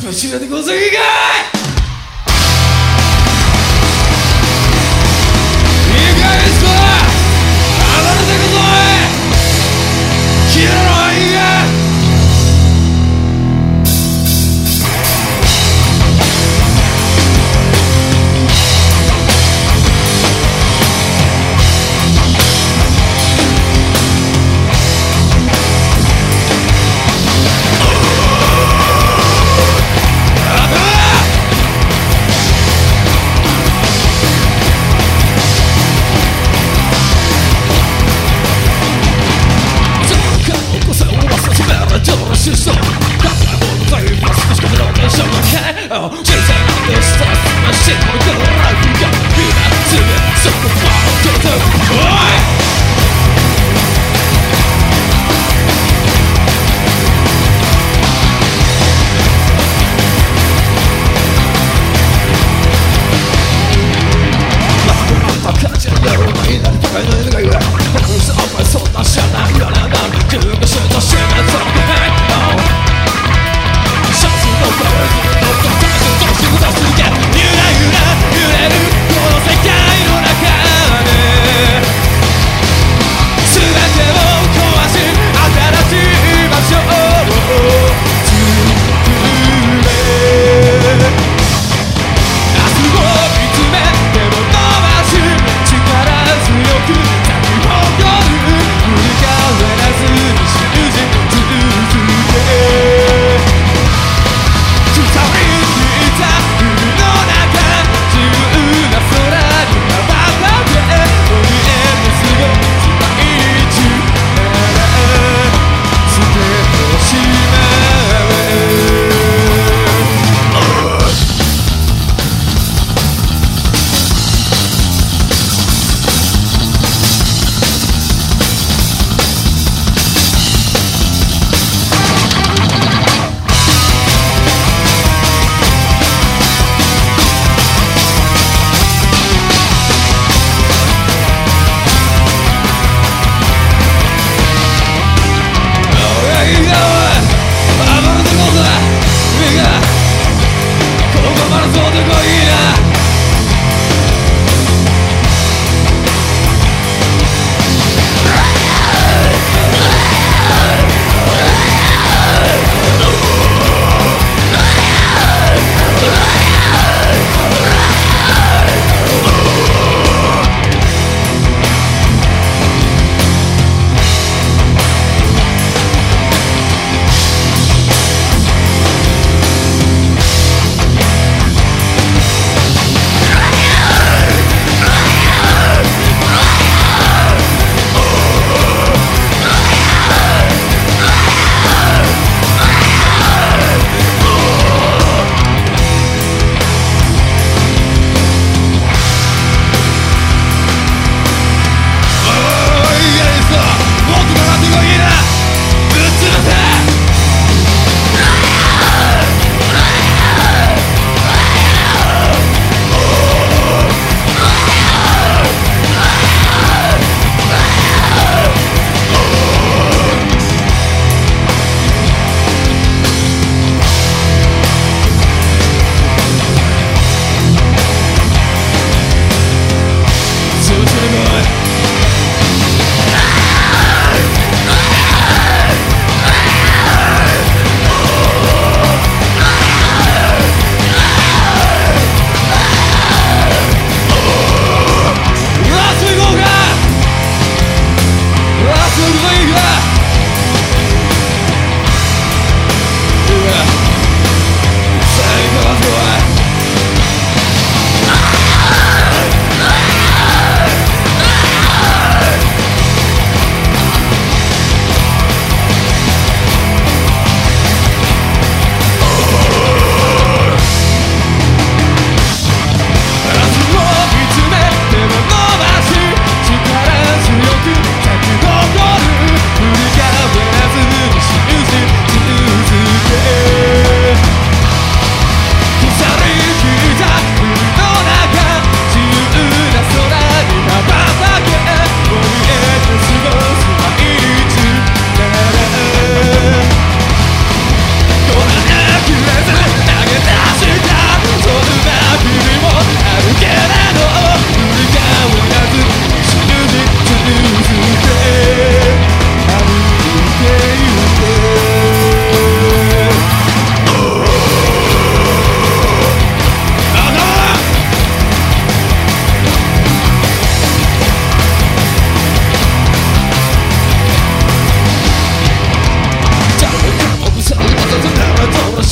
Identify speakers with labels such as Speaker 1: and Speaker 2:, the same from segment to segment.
Speaker 1: ぶち上げてください。か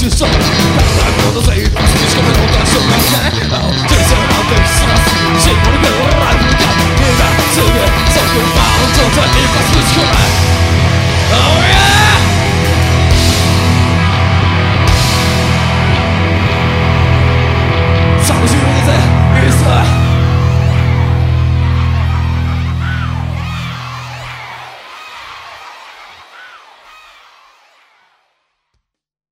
Speaker 1: 出さ